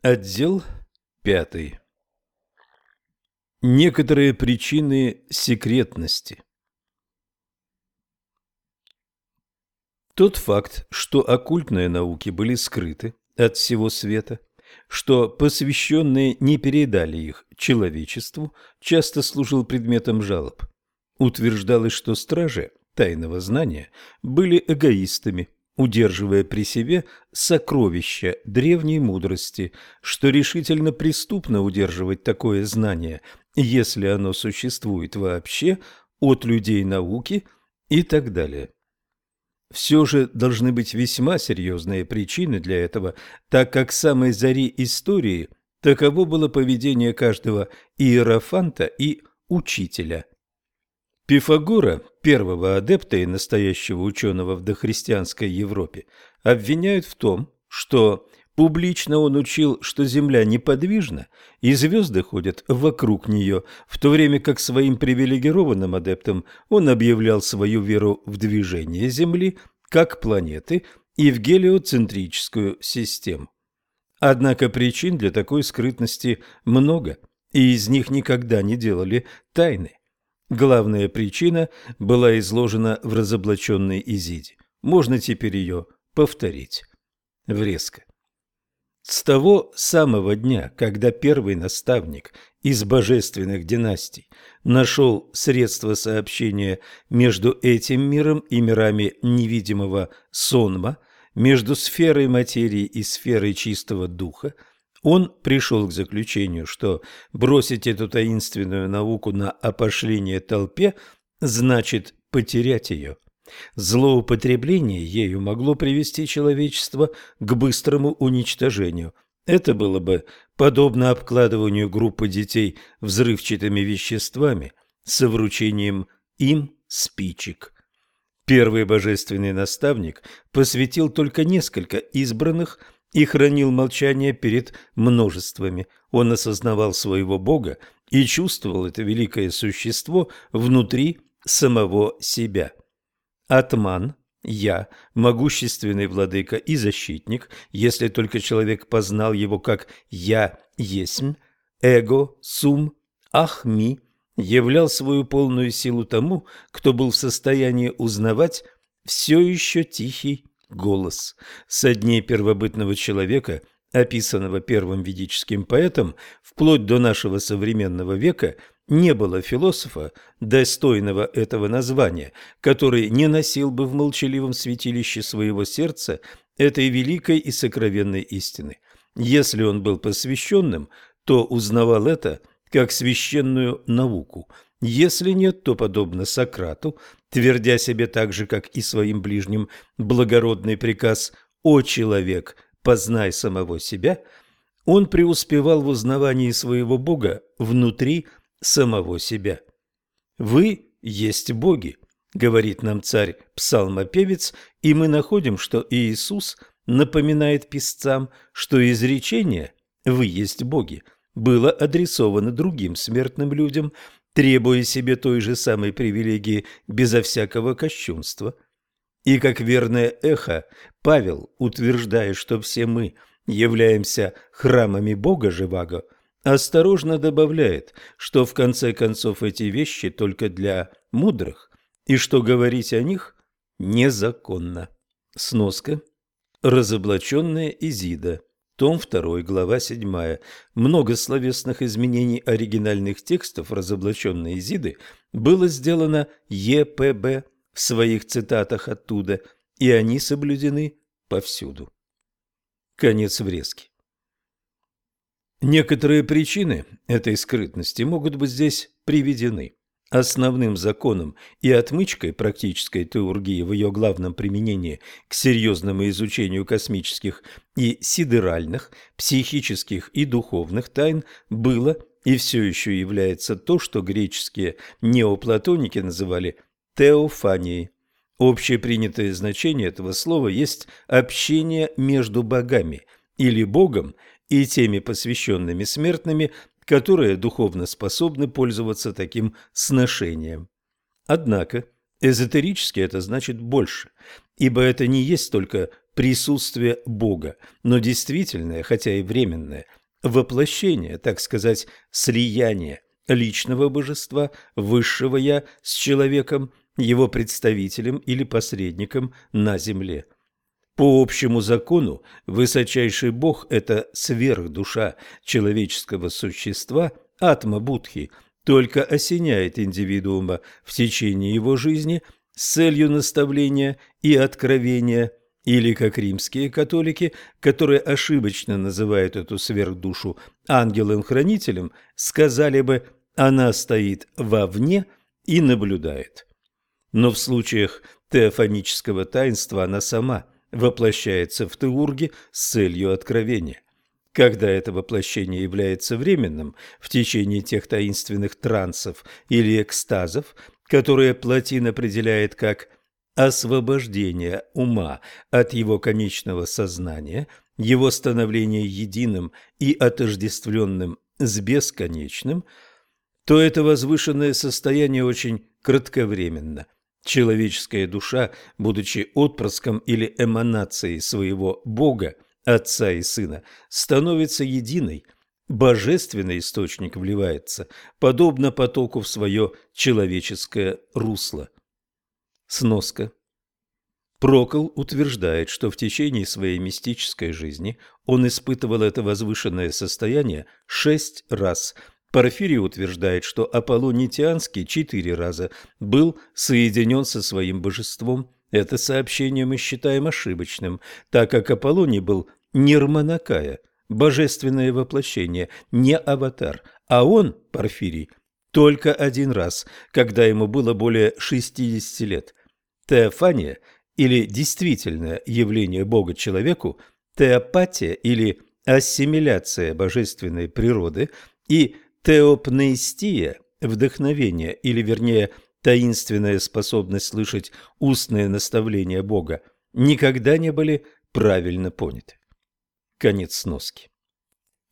Отдел пятый. Некоторые причины секретности. Тот факт, что оккультные науки были скрыты от всего света, что посвященные не передали их человечеству, часто служил предметом жалоб. Утверждалось, что стражи тайного знания были эгоистами, удерживая при себе сокровища древней мудрости, что решительно преступно удерживать такое знание, если оно существует вообще, от людей науки и так далее. Все же должны быть весьма серьезные причины для этого, так как самой зари истории таково было поведение каждого иерофанта и учителя. Пифагора, первого адепта и настоящего ученого в дохристианской Европе, обвиняют в том, что публично он учил, что Земля неподвижна и звезды ходят вокруг нее, в то время как своим привилегированным адептам он объявлял свою веру в движение Земли как планеты и в гелиоцентрическую систему. Однако причин для такой скрытности много, и из них никогда не делали тайны. Главная причина была изложена в разоблаченной Изиде. Можно теперь ее повторить. Врезко. С того самого дня, когда первый наставник из божественных династий нашел средство сообщения между этим миром и мирами невидимого сонма, между сферой материи и сферой чистого духа, он пришел к заключению, что бросить эту таинственную науку на опошление толпе значит потерять ее. Злоупотребление ею могло привести человечество к быстрому уничтожению. Это было бы подобно обкладыванию группы детей взрывчатыми веществами со вручением им спичек. Первый божественный наставник посвятил только несколько избранных – и хранил молчание перед множествами. Он осознавал своего Бога и чувствовал это великое существо внутри самого себя. Атман, я, могущественный владыка и защитник, если только человек познал его как «я есмь», эго, сум, ахми, являл свою полную силу тому, кто был в состоянии узнавать все еще тихий голос. Со дней первобытного человека, описанного первым ведическим поэтом, вплоть до нашего современного века, не было философа, достойного этого названия, который не носил бы в молчаливом святилище своего сердца этой великой и сокровенной истины. Если он был посвященным, то узнавал это как священную науку – если нет, то, подобно Сократу, твердя себе так же, как и своим ближним, благородный приказ «О человек, познай самого себя», он преуспевал в узнавании своего Бога внутри самого себя. «Вы есть боги», — говорит нам царь-псалмопевец, и мы находим, что Иисус напоминает писцам, что изречение «Вы есть боги» было адресовано другим смертным людям – требуя себе той же самой привилегии безо всякого кощунства. И как верное эхо, Павел, утверждая, что все мы являемся храмами Бога Живаго, осторожно добавляет, что в конце концов эти вещи только для мудрых, и что говорить о них незаконно. Сноска. Разоблаченная Изида. Том 2, глава 7. Много словесных изменений оригинальных текстов разоблаченной Изиды было сделано ЕПБ в своих цитатах оттуда, и они соблюдены повсюду. Конец врезки. Некоторые причины этой скрытности могут быть здесь приведены. Основным законом и отмычкой практической теургии в ее главном применении к серьезному изучению космических и сидеральных, психических и духовных тайн было и все еще является то, что греческие неоплатоники называли теофанией. Общепринятое значение этого слова есть общение между богами или Богом и теми посвященными смертными, которые духовно способны пользоваться таким сношением. Однако эзотерически это значит больше, ибо это не есть только присутствие Бога, но действительное, хотя и временное, воплощение, так сказать, слияние личного божества, высшего «я» с человеком, его представителем или посредником на земле. По общему закону, высочайший Бог – это сверхдуша человеческого существа, атма-будхи, только осеняет индивидуума в течение его жизни с целью наставления и откровения, или, как римские католики, которые ошибочно называют эту сверхдушу ангелом-хранителем, сказали бы «она стоит вовне и наблюдает». Но в случаях теофанического таинства она сама – воплощается в теурге с целью откровения. Когда это воплощение является временным в течение тех таинственных трансов или экстазов, которые Платин определяет как освобождение ума от его конечного сознания, его становление единым и отождествленным с бесконечным, то это возвышенное состояние очень кратковременно – Человеческая душа, будучи отпрыском или эманацией своего Бога, Отца и Сына, становится единой. Божественный источник вливается, подобно потоку в свое человеческое русло. Сноска. Прокол утверждает, что в течение своей мистической жизни он испытывал это возвышенное состояние шесть раз – Порфирий утверждает, что Аполлоний Тианский четыре раза был соединен со своим божеством. Это сообщение мы считаем ошибочным, так как Аполлоний был Нирманакая, божественное воплощение, не аватар, а он, Порфирий, только один раз, когда ему было более 60 лет. Теофания или действительное явление Бога человеку, теопатия или ассимиляция божественной природы и Теопнеистия – вдохновение, или вернее таинственная способность слышать устные наставления Бога, никогда не были правильно поняты. Конец сноски.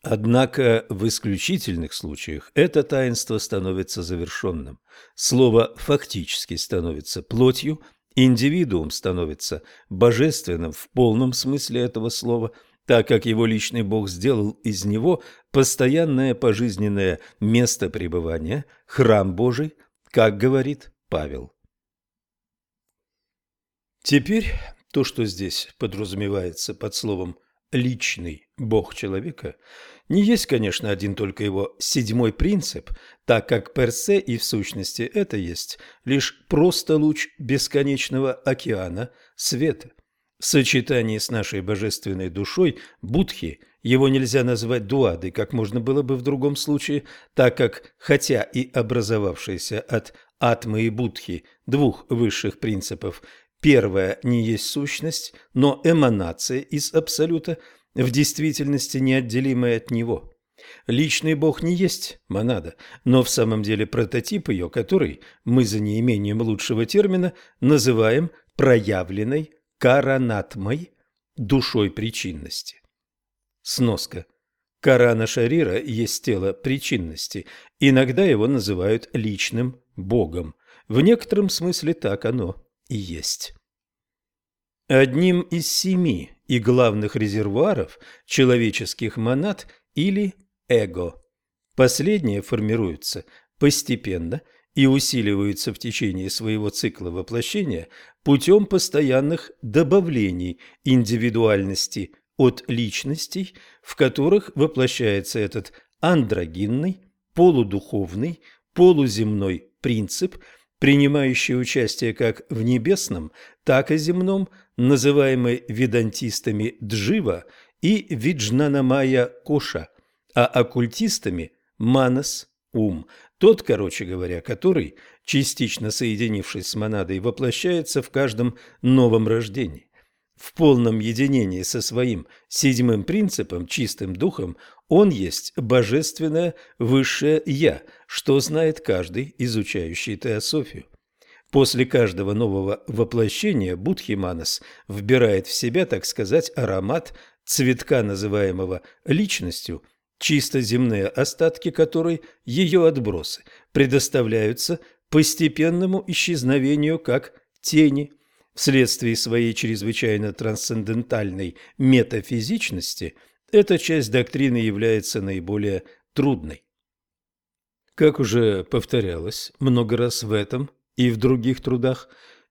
Однако в исключительных случаях это таинство становится завершенным. Слово фактически становится плотью, индивидуум становится божественным в полном смысле этого слова – так как его личный Бог сделал из него постоянное пожизненное место пребывания, храм Божий, как говорит Павел. Теперь то, что здесь подразумевается под словом «личный Бог человека», не есть, конечно, один только его седьмой принцип, так как персе и в сущности это есть лишь просто луч бесконечного океана света. В сочетании с нашей божественной душой Будхи его нельзя назвать дуадой, как можно было бы в другом случае, так как, хотя и образовавшиеся от атмы и будхи двух высших принципов, первая не есть сущность, но эманация из абсолюта, в действительности неотделимая от него. Личный Бог не есть монада, но в самом деле прототип ее, который мы за неимением лучшего термина называем проявленной каранатмой, душой причинности. Сноска. Карана Шарира есть тело причинности. Иногда его называют личным богом. В некотором смысле так оно и есть. Одним из семи и главных резервуаров человеческих монад или эго. Последние формируются постепенно – и усиливаются в течение своего цикла воплощения путем постоянных добавлений индивидуальности от личностей, в которых воплощается этот андрогинный, полудуховный, полуземной принцип, принимающий участие как в небесном, так и земном, называемый ведантистами Джива и Виджнанамая Коша, а оккультистами Манас – ум – тот, короче говоря, который, частично соединившись с монадой, воплощается в каждом новом рождении. В полном единении со своим седьмым принципом, чистым духом, он есть божественное высшее «я», что знает каждый, изучающий теософию. После каждого нового воплощения Будхиманас вбирает в себя, так сказать, аромат цветка, называемого личностью – чисто земные остатки которой, ее отбросы, предоставляются постепенному исчезновению как тени. Вследствие своей чрезвычайно трансцендентальной метафизичности эта часть доктрины является наиболее трудной. Как уже повторялось много раз в этом и в других трудах,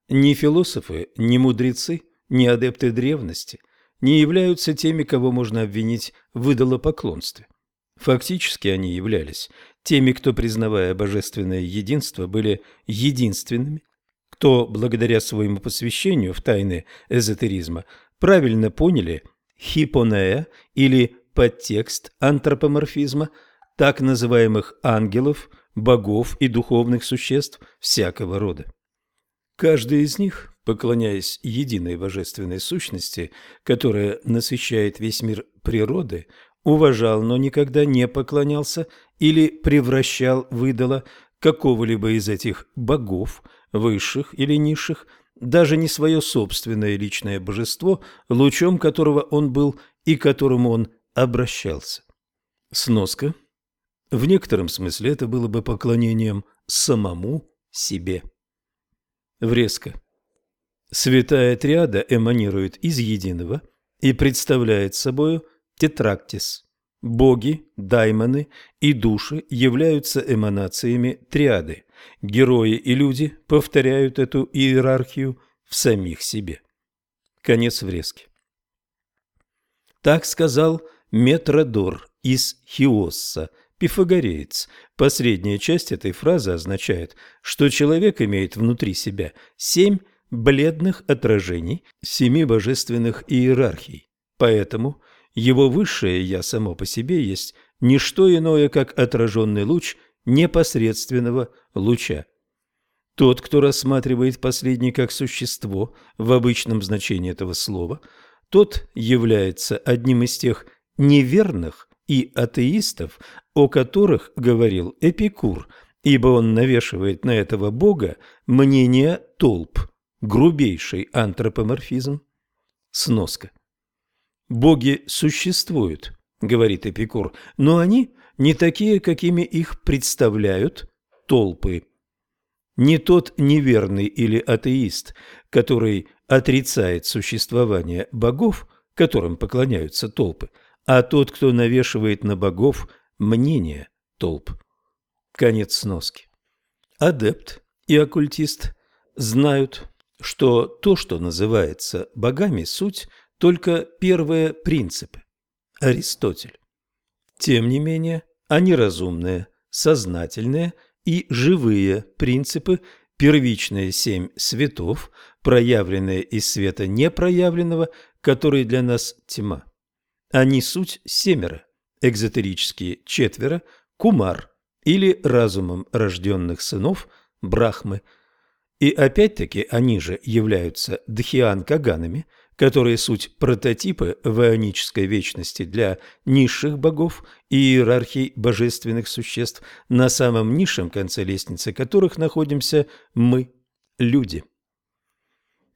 ни философы, ни мудрецы, ни адепты древности не являются теми, кого можно обвинить в идолопоклонстве. Фактически они являлись теми, кто, признавая божественное единство, были единственными, кто, благодаря своему посвящению в тайны эзотеризма, правильно поняли хипонея или подтекст антропоморфизма так называемых ангелов, богов и духовных существ всякого рода. Каждый из них, поклоняясь единой божественной сущности, которая насыщает весь мир природы, уважал, но никогда не поклонялся или превращал в идола какого-либо из этих богов, высших или низших, даже не свое собственное личное божество, лучом которого он был и к которому он обращался. Сноска. В некотором смысле это было бы поклонением самому себе. Врезка. Святая триада эманирует из единого и представляет собою тетрактис. Боги, даймоны и души являются эманациями триады. Герои и люди повторяют эту иерархию в самих себе. Конец врезки. Так сказал Метродор из Хиосса, пифагореец. Последняя часть этой фразы означает, что человек имеет внутри себя семь бледных отражений семи божественных иерархий. Поэтому его высшее «я» само по себе есть не что иное, как отраженный луч непосредственного луча. Тот, кто рассматривает последний как существо в обычном значении этого слова, тот является одним из тех неверных и атеистов, о которых говорил Эпикур, ибо он навешивает на этого бога мнение толп, грубейший антропоморфизм. Сноска. Боги существуют, говорит Эпикур, но они не такие, какими их представляют толпы. Не тот неверный или атеист, который отрицает существование богов, которым поклоняются толпы, а тот, кто навешивает на богов мнение толп. Конец сноски. Адепт и оккультист знают, что то, что называется богами, суть только первые принципы. Аристотель. Тем не менее, они разумные, сознательные и живые принципы, первичные семь светов, проявленные из света непроявленного, который для нас тьма. Они суть семеро, экзотерические четверо, кумар или разумом рожденных сынов Брахмы. И опять-таки они же являются дхиан-каганами – которые суть прототипы в ионической вечности для низших богов и иерархий божественных существ, на самом низшем конце лестницы которых находимся мы, люди.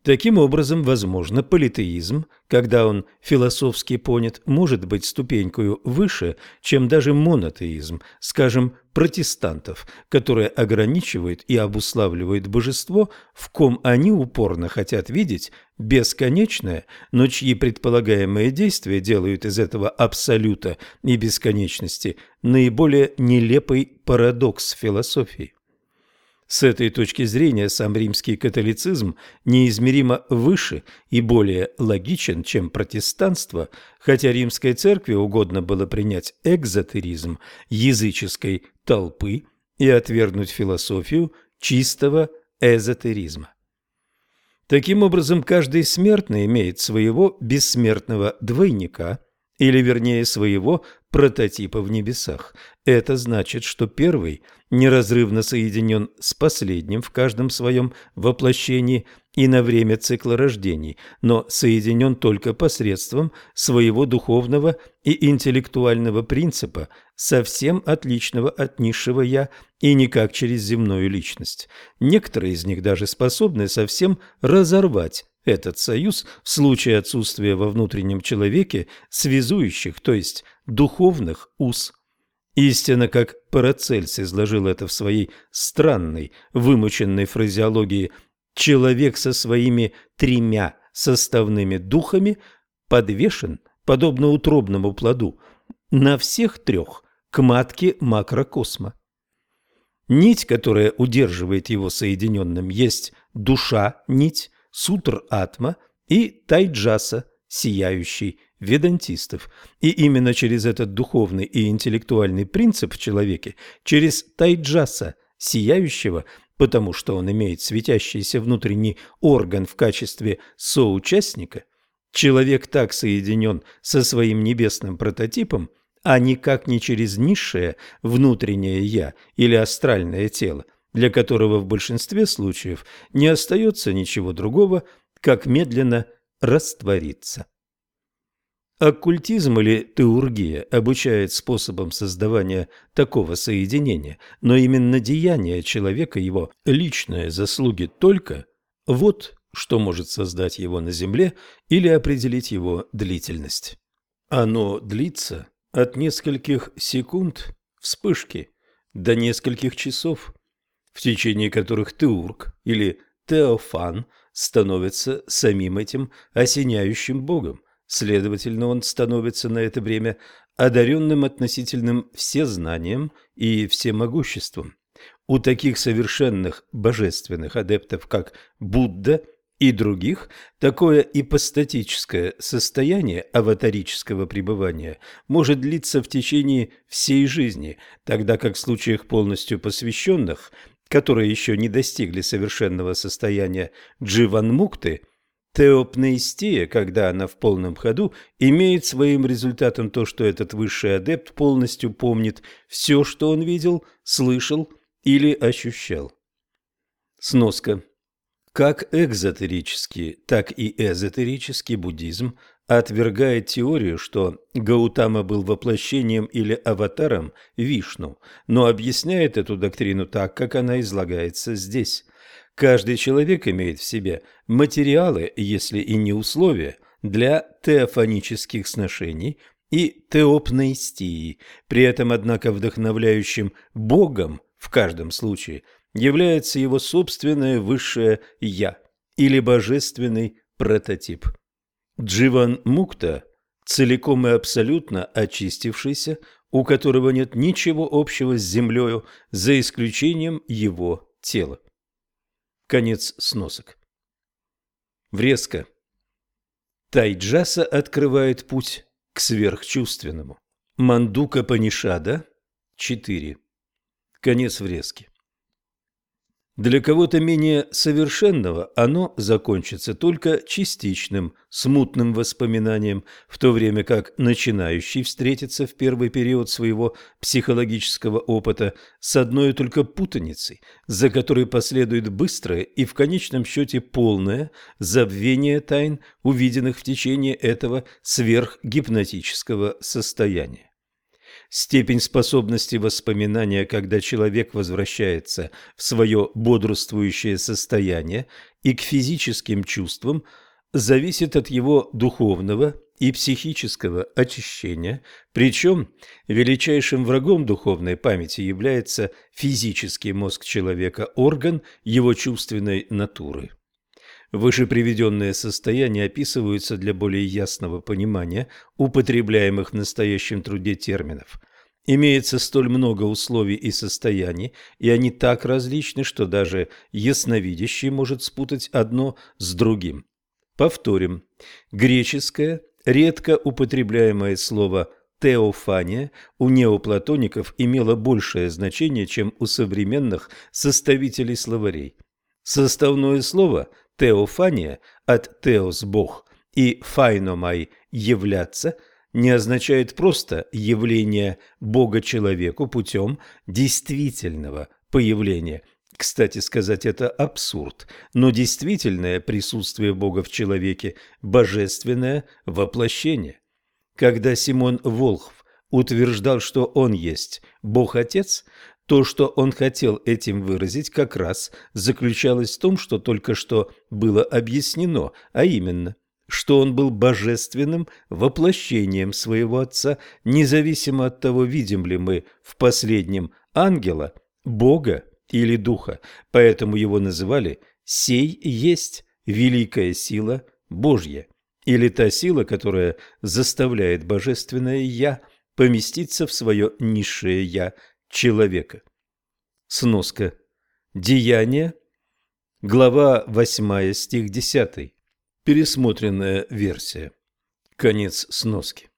Таким образом, возможно, политеизм, когда он философски понят, может быть ступенькою выше, чем даже монотеизм, скажем, протестантов, которые ограничивают и обуславливают божество, в ком они упорно хотят видеть бесконечное, но чьи предполагаемые действия делают из этого абсолюта и бесконечности наиболее нелепый парадокс философии. С этой точки зрения сам римский католицизм неизмеримо выше и более логичен, чем протестанство, хотя римской церкви угодно было принять экзотеризм языческой толпы и отвергнуть философию чистого эзотеризма. Таким образом, каждый смертный имеет своего бессмертного двойника, или вернее своего прототипа в небесах. Это значит, что первый неразрывно соединен с последним в каждом своем воплощении и на время цикла рождений, но соединен только посредством своего духовного и интеллектуального принципа, совсем отличного от низшего «я» и никак через земную личность. Некоторые из них даже способны совсем разорвать этот союз в случае отсутствия во внутреннем человеке связующих, то есть духовных уз. Истинно, как Парацельс изложил это в своей странной, вымученной фразеологии человек со своими тремя составными духами подвешен, подобно утробному плоду, на всех трех к матке макрокосма. Нить, которая удерживает его соединенным, есть душа-нить, сутр-атма и тайджаса, сияющий ведантистов. И именно через этот духовный и интеллектуальный принцип в человеке, через тайджаса, сияющего, потому что он имеет светящийся внутренний орган в качестве соучастника, человек так соединен со своим небесным прототипом, а никак не через низшее внутреннее «я» или астральное тело, для которого в большинстве случаев не остается ничего другого, как медленно раствориться. Оккультизм или теургия обучает способам создавания такого соединения, но именно деяния человека, его личные заслуги только – вот что может создать его на Земле или определить его длительность. Оно длится от нескольких секунд вспышки до нескольких часов, в течение которых теург или теофан становится самим этим осеняющим богом, Следовательно, он становится на это время одаренным относительным всезнанием и всемогуществом. У таких совершенных божественных адептов, как Будда и других, такое ипостатическое состояние аватарического пребывания может длиться в течение всей жизни, тогда как в случаях полностью посвященных, которые еще не достигли совершенного состояния дживанмукты, Теопнеистия, когда она в полном ходу, имеет своим результатом то, что этот высший адепт полностью помнит все, что он видел, слышал или ощущал. Сноска. Как экзотерический, так и эзотерический буддизм отвергает теорию, что Гаутама был воплощением или аватаром Вишну, но объясняет эту доктрину так, как она излагается здесь. Каждый человек имеет в себе материалы, если и не условия, для теофонических сношений и теопнестии. При этом, однако, вдохновляющим Богом в каждом случае является его собственное высшее «я» или божественный прототип. Дживан Мукта – целиком и абсолютно очистившийся, у которого нет ничего общего с землею, за исключением его тела. Конец сносок. Врезка. Тайджаса открывает путь к сверхчувственному. Мандука Панишада 4. Конец врезки. Для кого-то менее совершенного оно закончится только частичным, смутным воспоминанием, в то время как начинающий встретится в первый период своего психологического опыта с одной только путаницей, за которой последует быстрое и в конечном счете полное забвение тайн, увиденных в течение этого сверхгипнотического состояния. Степень способности воспоминания, когда человек возвращается в свое бодрствующее состояние и к физическим чувствам, зависит от его духовного и психического очищения, причем величайшим врагом духовной памяти является физический мозг человека, орган его чувственной натуры. Выше приведенные состояния описываются для более ясного понимания употребляемых в настоящем труде терминов. Имеется столь много условий и состояний, и они так различны, что даже ясновидящий может спутать одно с другим. Повторим. Греческое, редко употребляемое слово «теофания» у неоплатоников имело большее значение, чем у современных составителей словарей. Составное слово Теофания от «теос» – Бог и «файномай» – «являться» не означает просто явление Бога человеку путем действительного появления. Кстати сказать, это абсурд, но действительное присутствие Бога в человеке – божественное воплощение. Когда Симон Волхв утверждал, что он есть Бог-Отец, то, что он хотел этим выразить, как раз заключалось в том, что только что было объяснено, а именно, что он был божественным воплощением своего Отца, независимо от того, видим ли мы в последнем ангела, Бога или Духа, поэтому его называли сей есть великая сила Божья, или та сила, которая заставляет божественное «я» поместиться в свое низшее «я» человека. Сноска. Деяние. Глава 8, стих 10. Пересмотренная версия. Конец сноски.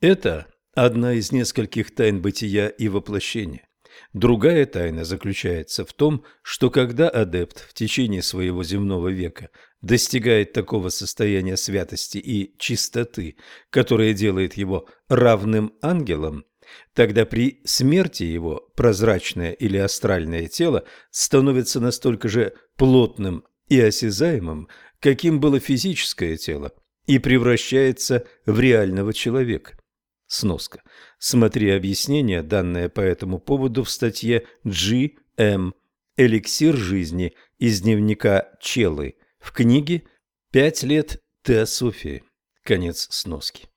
Это одна из нескольких тайн бытия и воплощения. Другая тайна заключается в том, что когда адепт в течение своего земного века достигает такого состояния святости и чистоты, которое делает его равным ангелам, тогда при смерти его прозрачное или астральное тело становится настолько же плотным и осязаемым, каким было физическое тело, и превращается в реального человека. Сноска. Смотри объяснение, данное по этому поводу в статье G. M. «Эликсир жизни» из дневника Челы в книге «Пять лет теософии». Конец сноски.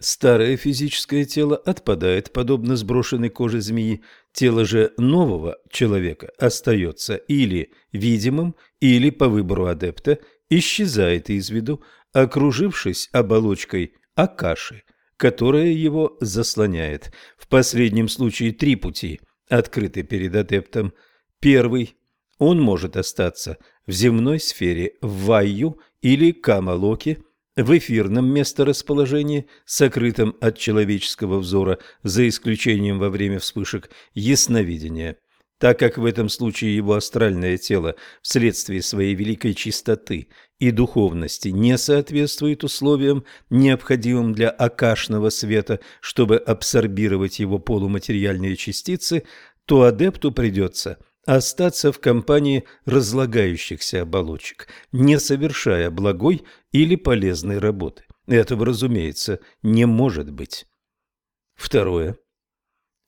Старое физическое тело отпадает, подобно сброшенной коже змеи. Тело же нового человека остается или видимым, или, по выбору адепта, исчезает из виду, окружившись оболочкой акаши – которая его заслоняет. В последнем случае три пути открыты перед адептом. Первый – он может остаться в земной сфере в Вайю или Камалоке, в эфирном месторасположении, сокрытом от человеческого взора, за исключением во время вспышек ясновидения – так как в этом случае его астральное тело вследствие своей великой чистоты и духовности не соответствует условиям, необходимым для акашного света, чтобы абсорбировать его полуматериальные частицы, то адепту придется остаться в компании разлагающихся оболочек, не совершая благой или полезной работы. Этого, разумеется, не может быть. Второе.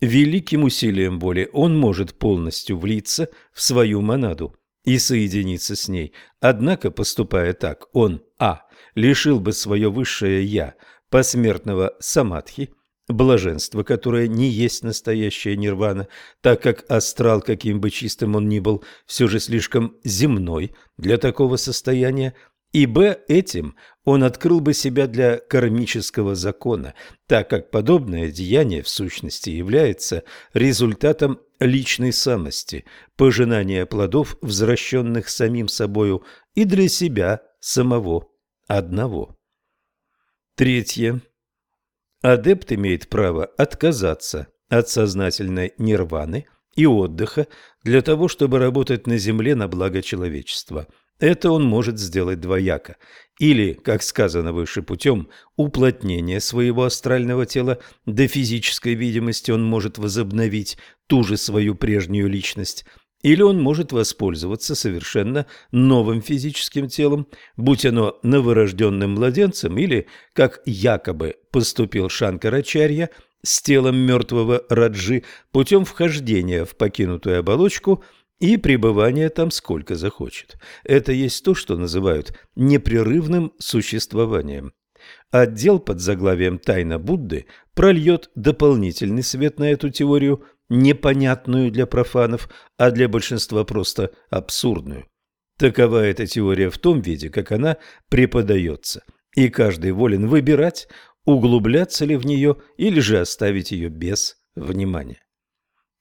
Великим усилием воли он может полностью влиться в свою монаду и соединиться с ней. Однако, поступая так, он а. лишил бы свое высшее «я» посмертного самадхи, блаженства, которое не есть настоящая нирвана, так как астрал, каким бы чистым он ни был, все же слишком земной для такого состояния, и б. этим он открыл бы себя для кармического закона, так как подобное деяние в сущности является результатом личной самости, пожинания плодов, возвращенных самим собою и для себя самого одного. Третье. Адепт имеет право отказаться от сознательной нирваны и отдыха для того, чтобы работать на земле на благо человечества – это он может сделать двояко. Или, как сказано выше, путем уплотнения своего астрального тела до физической видимости он может возобновить ту же свою прежнюю личность. Или он может воспользоваться совершенно новым физическим телом, будь оно новорожденным младенцем или, как якобы поступил Шанкарачарья, с телом мертвого Раджи путем вхождения в покинутую оболочку – и пребывание там сколько захочет. Это есть то, что называют непрерывным существованием. Отдел под заглавием «Тайна Будды» прольет дополнительный свет на эту теорию, непонятную для профанов, а для большинства просто абсурдную. Такова эта теория в том виде, как она преподается, и каждый волен выбирать, углубляться ли в нее или же оставить ее без внимания.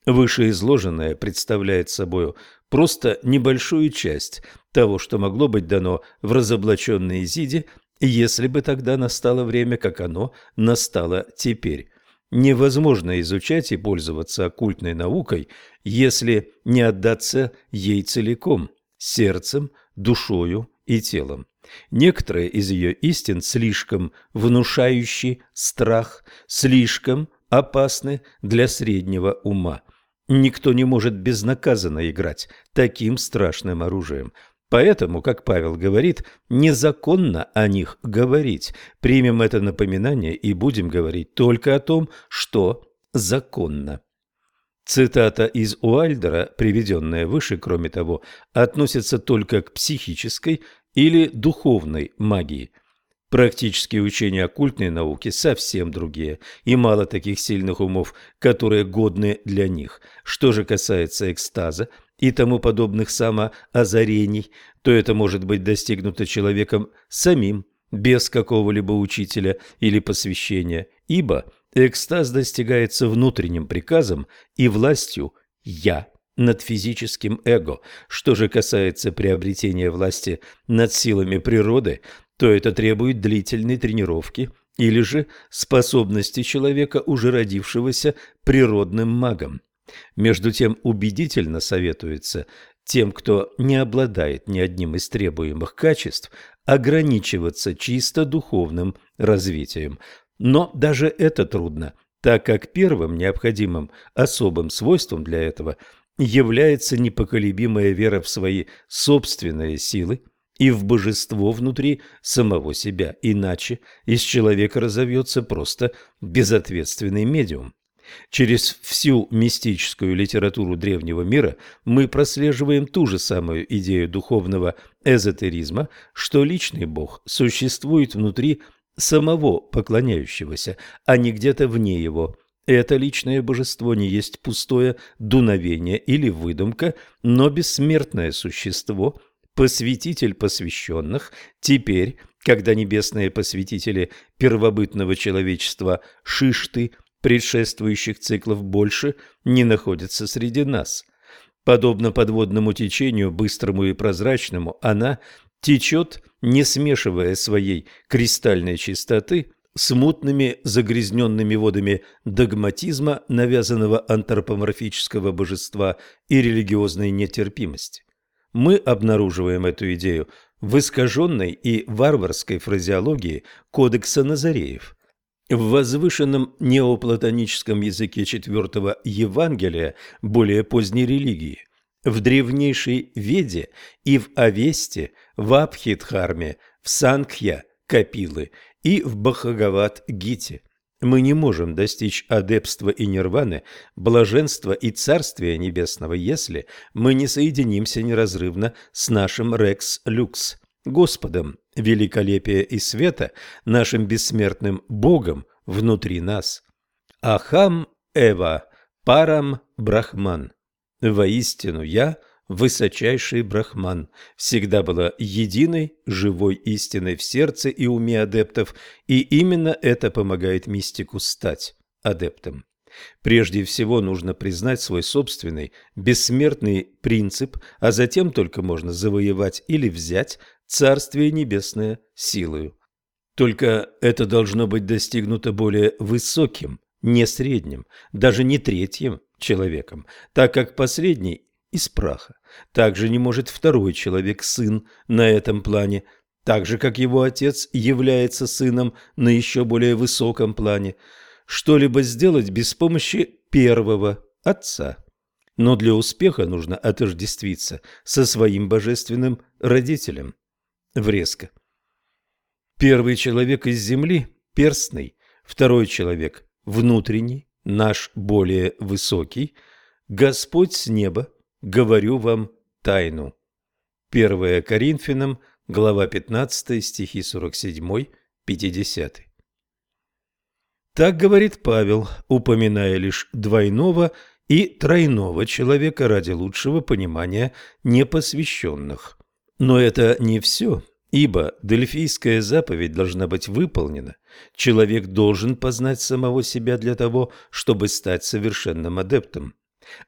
Вышеизложенное представляет собой просто небольшую часть того, что могло быть дано в разоблаченной Изиде, если бы тогда настало время, как оно настало теперь. Невозможно изучать и пользоваться оккультной наукой, если не отдаться ей целиком, сердцем, душою и телом. Некоторые из ее истин слишком внушающий страх, слишком опасны для среднего ума. Никто не может безнаказанно играть таким страшным оружием. Поэтому, как Павел говорит, незаконно о них говорить. Примем это напоминание и будем говорить только о том, что законно. Цитата из Уальдера, приведенная выше, кроме того, относится только к психической или духовной магии – Практические учения оккультной науки совсем другие, и мало таких сильных умов, которые годны для них. Что же касается экстаза, и тому подобных самоозарений, то это может быть достигнуто человеком самим, без какого-либо учителя или посвящения, ибо экстаз достигается внутренним приказом и властью «я» над физическим эго. Что же касается приобретения власти над силами природы, то это требует длительной тренировки или же способности человека, уже родившегося природным магом. Между тем убедительно советуется тем, кто не обладает ни одним из требуемых качеств, ограничиваться чисто духовным развитием. Но даже это трудно, так как первым необходимым особым свойством для этого является непоколебимая вера в свои собственные силы и в божество внутри самого себя, иначе из человека разовьется просто безответственный медиум. Через всю мистическую литературу древнего мира мы прослеживаем ту же самую идею духовного эзотеризма, что личный Бог существует внутри самого поклоняющегося, а не где-то вне его. Это личное божество не есть пустое дуновение или выдумка, но бессмертное существо, посвятитель посвященных, теперь, когда небесные посвятители первобытного человечества Шишты – предшествующих циклов больше не находится среди нас. Подобно подводному течению, быстрому и прозрачному, она течет, не смешивая своей кристальной чистоты с мутными загрязненными водами догматизма, навязанного антропоморфического божества и религиозной нетерпимости. Мы обнаруживаем эту идею в искаженной и варварской фразеологии Кодекса Назареев – в возвышенном неоплатоническом языке четвертого Евангелия более поздней религии, в древнейшей Веде и в Авесте, в Абхидхарме, в Сангхья, Капилы и в Бхагават-гите. Мы не можем достичь адепства и нирваны, блаженства и царствия небесного, если мы не соединимся неразрывно с нашим Рекс-Люкс, Господом великолепия и света, нашим бессмертным Богом внутри нас. Ахам Эва, Парам Брахман. Воистину я высочайший Брахман, всегда была единой, живой истиной в сердце и уме адептов, и именно это помогает мистику стать адептом. Прежде всего нужно признать свой собственный бессмертный принцип, а затем только можно завоевать или взять Царствие Небесное силою. Только это должно быть достигнуто более высоким, не средним, даже не третьим человеком, так как последний из праха. Также не может второй человек, сын, на этом плане, так же, как его отец является сыном на еще более высоком плане, что-либо сделать без помощи первого отца. Но для успеха нужно отождествиться со своим божественным родителем врезко. Первый человек из земли – перстный, второй человек – внутренний, наш более высокий. Господь с неба, говорю вам тайну. 1 Коринфянам, глава 15, стихи 47-50. Так говорит Павел, упоминая лишь двойного и тройного человека ради лучшего понимания непосвященных. Но это не все, ибо дельфийская заповедь должна быть выполнена. Человек должен познать самого себя для того, чтобы стать совершенным адептом.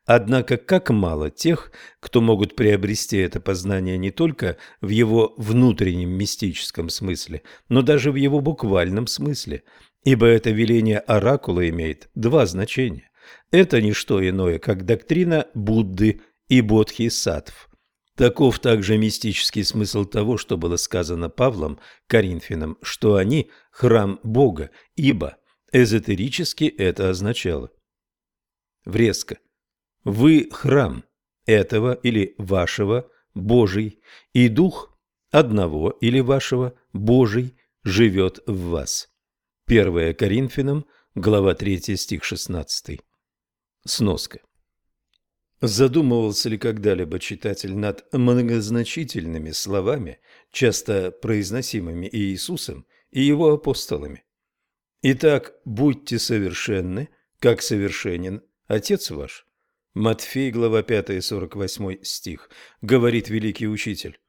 Однако как мало тех, кто могут приобрести это познание не только в его внутреннем мистическом смысле, но даже в его буквальном смысле, ибо это веление оракула имеет два значения. Это не что иное, как доктрина Будды и Бодхисаттв. Таков также мистический смысл того, что было сказано Павлом Коринфянам, что они – храм Бога, ибо эзотерически это означало. Врезка. Вы – храм этого или вашего Божий, и Дух одного или вашего Божий живет в вас. 1 Коринфянам, глава 3, стих 16. Сноска. Задумывался ли когда-либо читатель над многозначительными словами, часто произносимыми Иисусом и его апостолами? Итак, будьте совершенны, как совершенен Отец ваш. Матфей, глава 5, 48 стих, говорит великий учитель.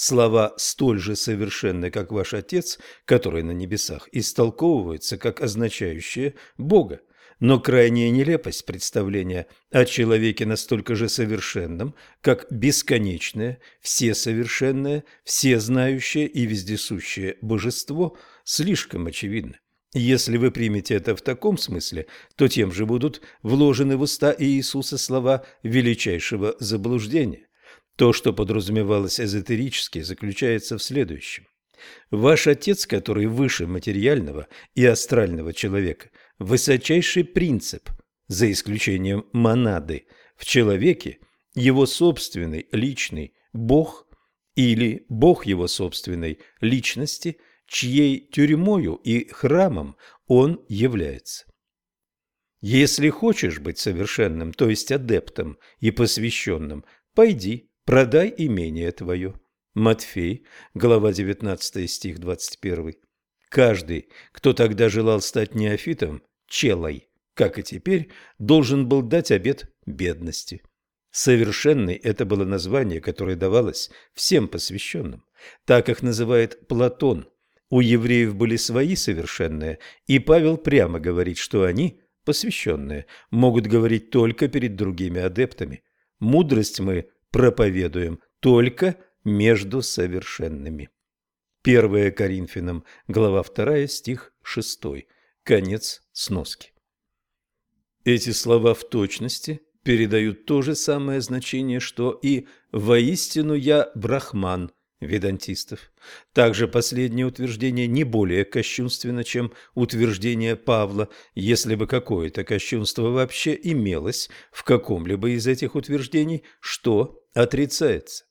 Слова столь же совершенны, как ваш Отец, который на небесах, истолковываются как означающие Бога. Но крайняя нелепость представления о человеке настолько же совершенном, как бесконечное, всесовершенное, всезнающее и вездесущее божество, слишком очевидна. Если вы примете это в таком смысле, то тем же будут вложены в уста Иисуса слова величайшего заблуждения. То, что подразумевалось эзотерически, заключается в следующем. Ваш отец, который выше материального и астрального человека, высочайший принцип, за исключением монады, в человеке его собственный личный Бог или Бог его собственной личности, чьей тюрьмою и храмом он является. Если хочешь быть совершенным, то есть адептом и посвященным, пойди продай имение твое. Матфей, глава 19, стих 21. Каждый, кто тогда желал стать неофитом, челой, как и теперь, должен был дать обет бедности. Совершенный – это было название, которое давалось всем посвященным. Так их называет Платон. У евреев были свои совершенные, и Павел прямо говорит, что они, посвященные, могут говорить только перед другими адептами. Мудрость мы проповедуем только между совершенными. 1 Коринфянам, глава 2, стих 6. Конец сноски. Эти слова в точности передают то же самое значение, что и «воистину я брахман» ведантистов. Также последнее утверждение не более кощунственно, чем утверждение Павла, если бы какое-то кощунство вообще имелось в каком-либо из этих утверждений, что отрицается.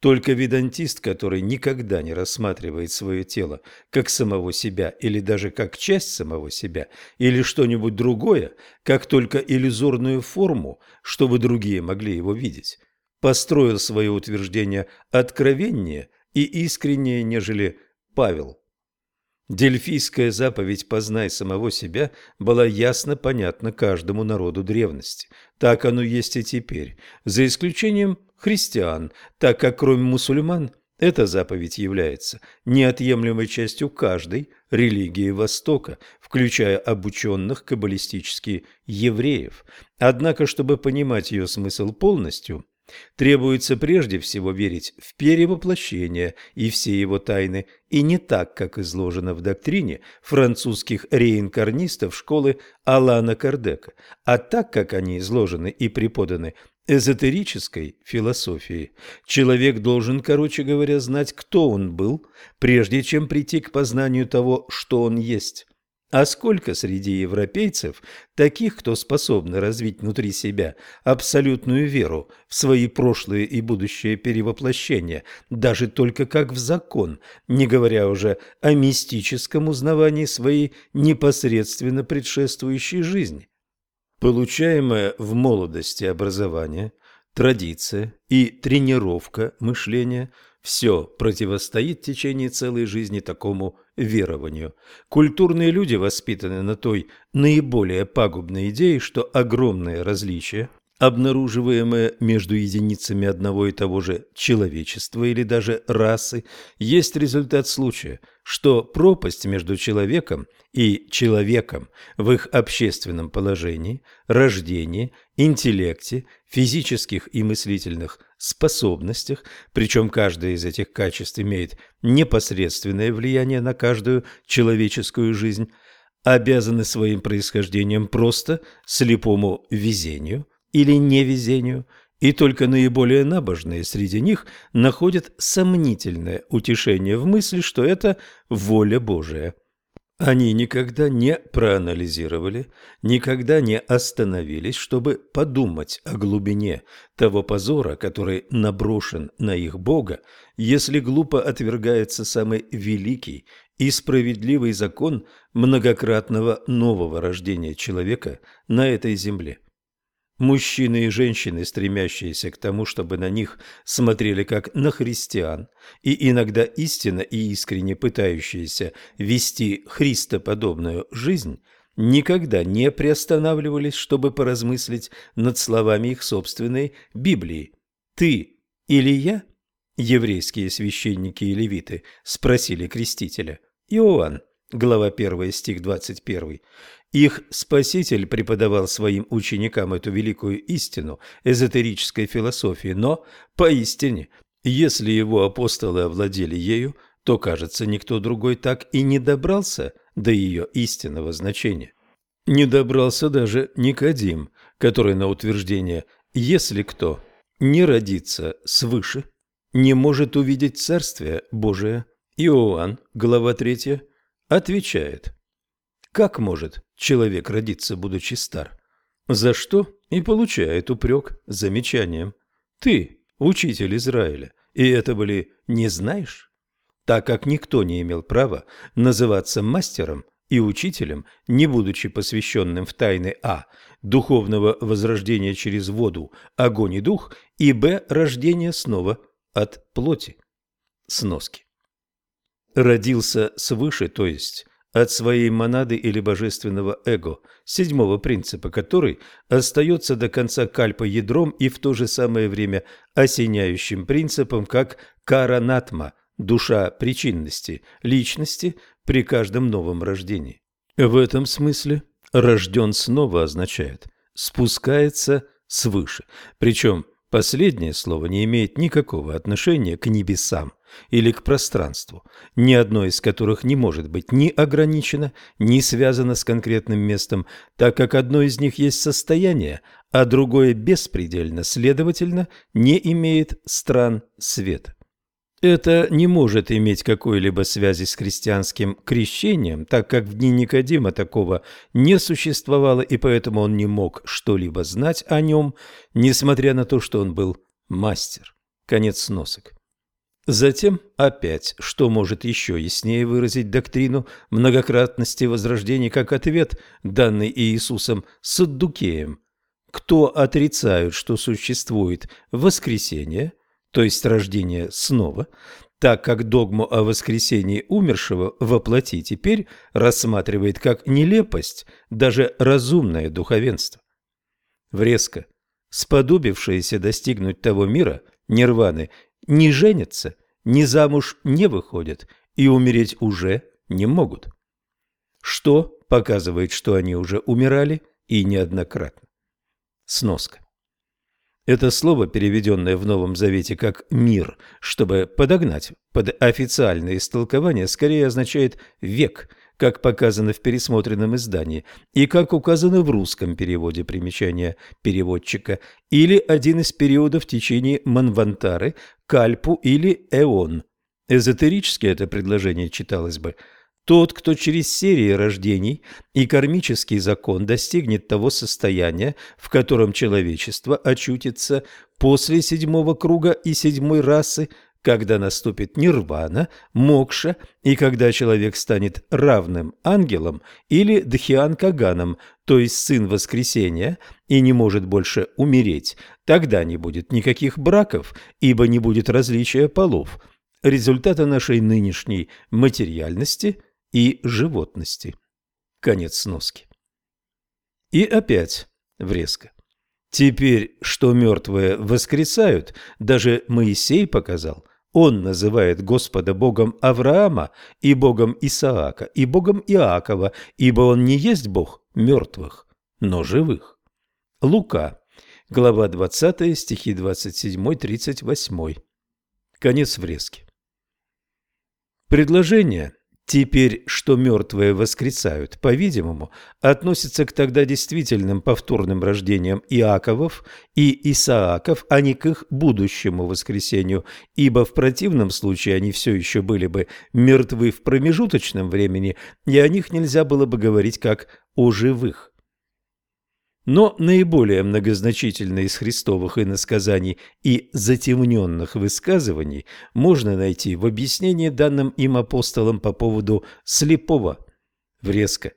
Только ведантист, который никогда не рассматривает свое тело как самого себя или даже как часть самого себя, или что-нибудь другое, как только иллюзорную форму, чтобы другие могли его видеть, построил свое утверждение откровеннее и искреннее, нежели Павел. Дельфийская заповедь «познай самого себя» была ясно понятна каждому народу древности. Так оно есть и теперь, за исключением христиан, так как кроме мусульман эта заповедь является неотъемлемой частью каждой религии Востока, включая обученных каббалистически евреев. Однако, чтобы понимать ее смысл полностью – Требуется прежде всего верить в перевоплощение и все его тайны, и не так, как изложено в доктрине французских реинкарнистов школы Алана Кардека, а так, как они изложены и преподаны эзотерической философией. Человек должен, короче говоря, знать, кто он был, прежде чем прийти к познанию того, что он есть. А сколько среди европейцев таких, кто способны развить внутри себя абсолютную веру в свои прошлые и будущие перевоплощения, даже только как в закон, не говоря уже о мистическом узнавании своей непосредственно предшествующей жизни? Получаемое в молодости образование, традиция и тренировка мышления – все противостоит течение целой жизни такому верованию. Культурные люди воспитаны на той наиболее пагубной идее, что огромное различие обнаруживаемое между единицами одного и того же человечества или даже расы, есть результат случая, что пропасть между человеком и человеком в их общественном положении, рождении, интеллекте, физических и мыслительных способностях, причем каждое из этих качеств имеет непосредственное влияние на каждую человеческую жизнь, обязаны своим происхождением просто слепому везению – или невезению, и только наиболее набожные среди них находят сомнительное утешение в мысли, что это воля Божия. Они никогда не проанализировали, никогда не остановились, чтобы подумать о глубине того позора, который наброшен на их Бога, если глупо отвергается самый великий и справедливый закон многократного нового рождения человека на этой земле. Мужчины и женщины, стремящиеся к тому, чтобы на них смотрели как на христиан, и иногда истинно и искренне пытающиеся вести христоподобную жизнь, никогда не приостанавливались, чтобы поразмыслить над словами их собственной Библии. «Ты или я?» Еврейские священники и левиты спросили крестителя. Иоанн, глава 1, стих 21. Их Спаситель преподавал своим ученикам эту великую истину эзотерической философии, но, поистине, если его апостолы овладели ею, то, кажется, никто другой так и не добрался до ее истинного значения. Не добрался даже Никодим, который на утверждение «если кто не родится свыше, не может увидеть Царствие Божие», Иоанн, глава 3, отвечает «Как может человек родиться, будучи стар?» За что и получает упрек замечанием «Ты, учитель Израиля, и это были не знаешь?» так как никто не имел права называться мастером и учителем, не будучи посвященным в тайны а. духовного возрождения через воду, огонь и дух, и б. рождения снова от плоти. Сноски. Родился свыше, то есть от своей монады или божественного эго, седьмого принципа, который остается до конца кальпа ядром и в то же самое время осеняющим принципом, как каранатма – душа причинности, личности при каждом новом рождении. В этом смысле «рожден снова» означает «спускается свыше», причем последнее слово не имеет никакого отношения к небесам или к пространству, ни одно из которых не может быть ни ограничено, ни связано с конкретным местом, так как одно из них есть состояние, а другое беспредельно, следовательно, не имеет стран света. Это не может иметь какой-либо связи с христианским крещением, так как в дни Никодима такого не существовало, и поэтому он не мог что-либо знать о нем, несмотря на то, что он был мастер. Конец сносок. Затем опять, что может еще яснее выразить доктрину многократности возрождения как ответ, данный Иисусом Саддукеем. Кто отрицают, что существует воскресение – то есть рождение снова, так как догму о воскресении умершего во плоти теперь рассматривает как нелепость даже разумное духовенство. Врезко, сподобившиеся достигнуть того мира, нирваны, не женятся, ни замуж не выходят и умереть уже не могут. Что показывает, что они уже умирали и неоднократно. Сноска. Это слово, переведенное в Новом Завете как «мир», чтобы подогнать под официальное истолкование, скорее означает «век», как показано в пересмотренном издании, и как указано в русском переводе примечания переводчика, или один из периодов в течение Манвантары, Кальпу или Эон. Эзотерически это предложение читалось бы – тот, кто через серии рождений и кармический закон достигнет того состояния, в котором человечество очутится после седьмого круга и седьмой расы, когда наступит нирвана, мокша и когда человек станет равным ангелом или дхиан-каганом, то есть сын воскресения, и не может больше умереть, тогда не будет никаких браков, ибо не будет различия полов. Результаты нашей нынешней материальности – и животности. Конец сноски. И опять врезка. Теперь, что мертвые воскресают, даже Моисей показал, он называет Господа Богом Авраама и Богом Исаака и Богом Иакова, ибо он не есть Бог мертвых, но живых. Лука, глава 20, стихи 27-38. Конец врезки. Предложение Теперь, что мертвые воскресают, по-видимому, относится к тогда действительным повторным рождениям Иаковов и Исааков, а не к их будущему воскресению, ибо в противном случае они все еще были бы мертвы в промежуточном времени, и о них нельзя было бы говорить как о живых. Но наиболее многозначительные из христовых иносказаний и затемненных высказываний можно найти в объяснении данным им апостолам по поводу слепого. Врезко.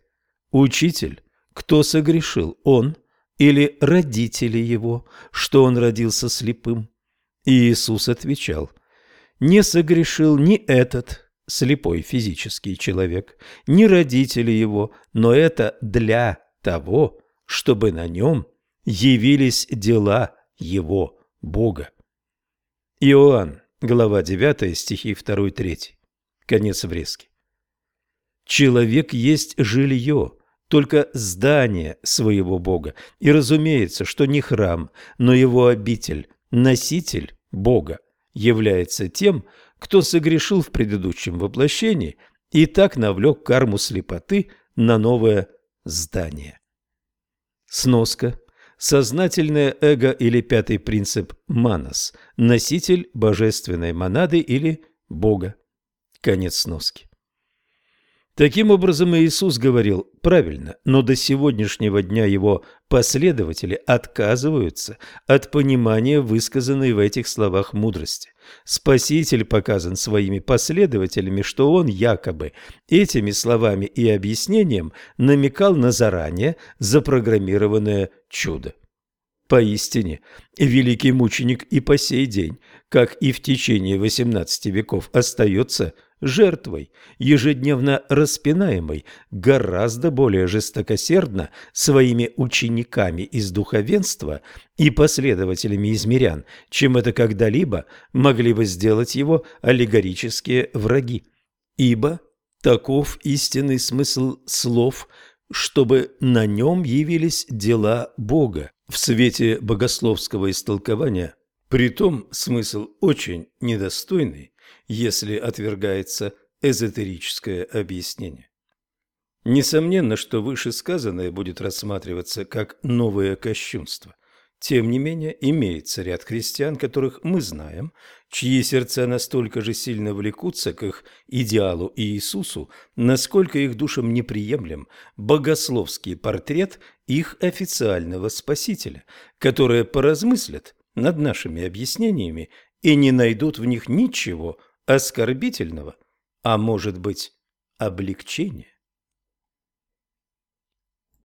Учитель, кто согрешил, он или родители его, что он родился слепым? И Иисус отвечал, не согрешил ни этот, слепой физический человек, ни родители его, но это для того, чтобы на нем явились дела его, Бога. Иоанн, глава 9, стихи 2-3. Конец врезки. Человек есть жилье, только здание своего Бога. И разумеется, что не храм, но его обитель, носитель Бога, является тем, кто согрешил в предыдущем воплощении и так навлек карму слепоты на новое здание. Сноска. Сознательное эго или пятый принцип манас, носитель божественной монады или Бога. Конец сноски. Таким образом, Иисус говорил правильно, но до сегодняшнего дня его последователи отказываются от понимания высказанной в этих словах мудрости. Спаситель показан своими последователями, что он якобы этими словами и объяснением намекал на заранее запрограммированное чудо. Поистине, великий мученик и по сей день, как и в течение 18 веков, остается – жертвой, ежедневно распинаемой, гораздо более жестокосердно своими учениками из духовенства и последователями из мирян, чем это когда-либо могли бы сделать его аллегорические враги. Ибо таков истинный смысл слов, чтобы на нем явились дела Бога. В свете богословского истолкования, притом смысл очень недостойный, если отвергается эзотерическое объяснение. Несомненно, что вышесказанное будет рассматриваться как новое кощунство. Тем не менее, имеется ряд христиан, которых мы знаем, чьи сердца настолько же сильно влекутся к их идеалу Иисусу, насколько их душам неприемлем богословский портрет их официального Спасителя, которые поразмыслят над нашими объяснениями и не найдут в них ничего оскорбительного, а может быть облегчения.